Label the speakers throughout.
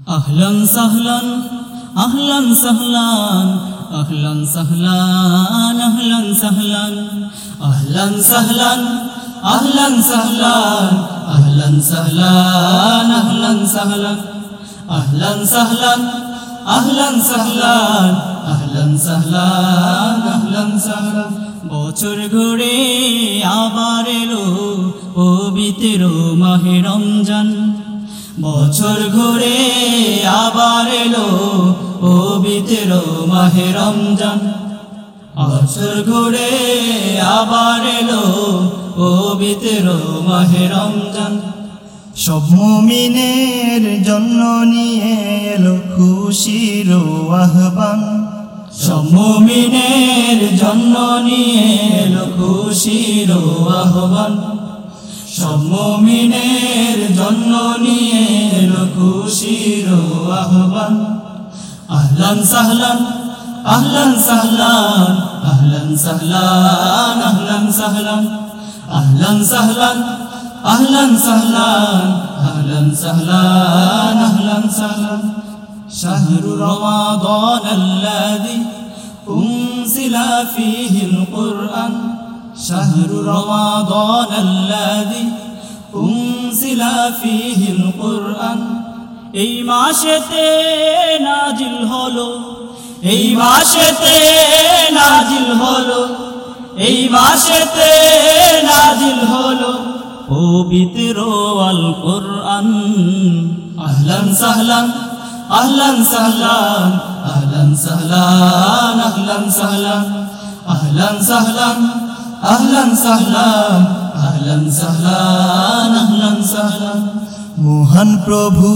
Speaker 1: আহলান সাহলান আহলান সাহলান আহলান সাহলান আহলান সাহলান আহলান সাহলান আহলান সাহলান আহলান সাহলান আহলান সাহলান আহলান সাহলান আহলান সাহলান আহলান সাহলান আহলান সাহলান বছর ঘুরে আবার এলো পবিত্র মাহে রমজান বছর ঘুরে আবার এলো পবিত্র মাহে রমজান। বছর ঘুরে আবার এলো পবিত্র মাহে রমজান।
Speaker 2: সব মুমিনের জন্য নিয়ে এলো খুশির আহ্বান।
Speaker 1: সমমিনের জন্য নিয়ে এলো খুশির আহ্বান। সমমিনের জন্য নিয়ে أهلا سهلا أهلا سهلا أهلا سهلا أهلا سهلا أهلا سهلا أهلا سهلا أهلا سهلا أهلا سهلا. شهر رمضان الذي أنزل فيه القرآن شهر رمضان الذي أنزل فيه القرآن. এই মাসেতে নাজিল হলো, এই মাসেতে নাজিল হলো, এই মাসেতে নাজিল হলো। পবিত্র আল কোরআন, আহলান সাহলান আহলান সাহলান আহলান সাহলান আহলান সাহলান আহলান সাহলান আহলান সাহলান আহলান সাহলান।
Speaker 2: মহান প্রভু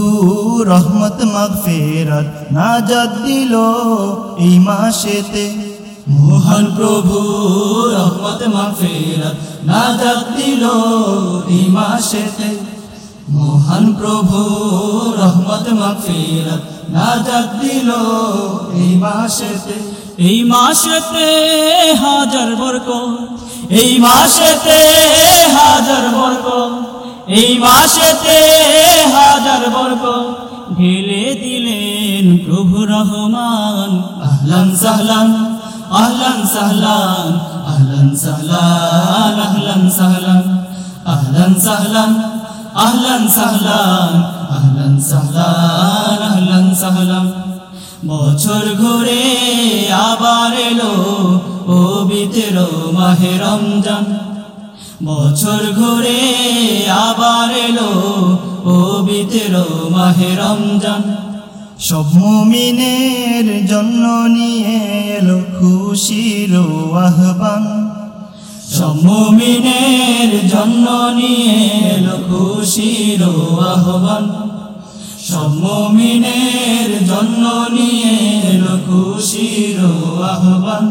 Speaker 2: রহমত মাগফিরাত নাজাত দিল এই মাসেতে।
Speaker 1: মহান প্রভু রহমত মাগফিরাত নাজাত দিল এই মাসেতে। মহান প্রভু রহমত মাগফিরাত নাজাত দিল এই মাসেতে। এই মাসেতে হাজার বরকত এই মাসেতে হাজার বরকত। এই মাসেতে হাজার বরকত ঢেলে দিলেন প্রভু রহমান। আহলান সাহলান আহলান সাহলান আহলান সাহলান আহলান সাহলান আহলান সাহলান আহলান সাহলান আহলান সাহলান আহলান সাহলান। বছর ঘুরে আবার এলো পবিত্র মাহে রমজান। বছর ঘুরে আবার এলো পবিত্র মাহে রমজান।
Speaker 2: সব মুমিনের জন্য নিয়ে এলো খুশির আহ্বান।
Speaker 1: সমমিনের জন্য নিয়ে এলো খুশির আহ্বান। সমমিনের জন্য নিয়ে এলো খুশির আহ্বান।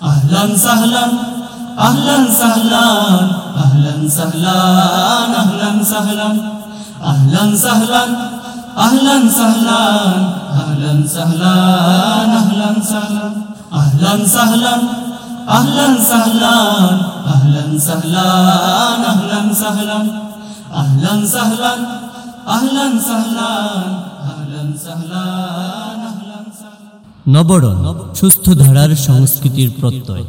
Speaker 1: আহলান সাহলান আহলান সাহলান আহলান সাহলান আহলান সাহলান আহলান সাহলান আহলান সাহলান আহলান সাহলান আহলান সাহলান আহলান সাহলান আহলান সাহলান আহলান সাহলান আহলান সাহলান আহলান সাহলান আহলান সাহলান আহলান সাহলান
Speaker 3: নবরণ সুস্থ ধারার সংস্কৃতির প্রত্যয়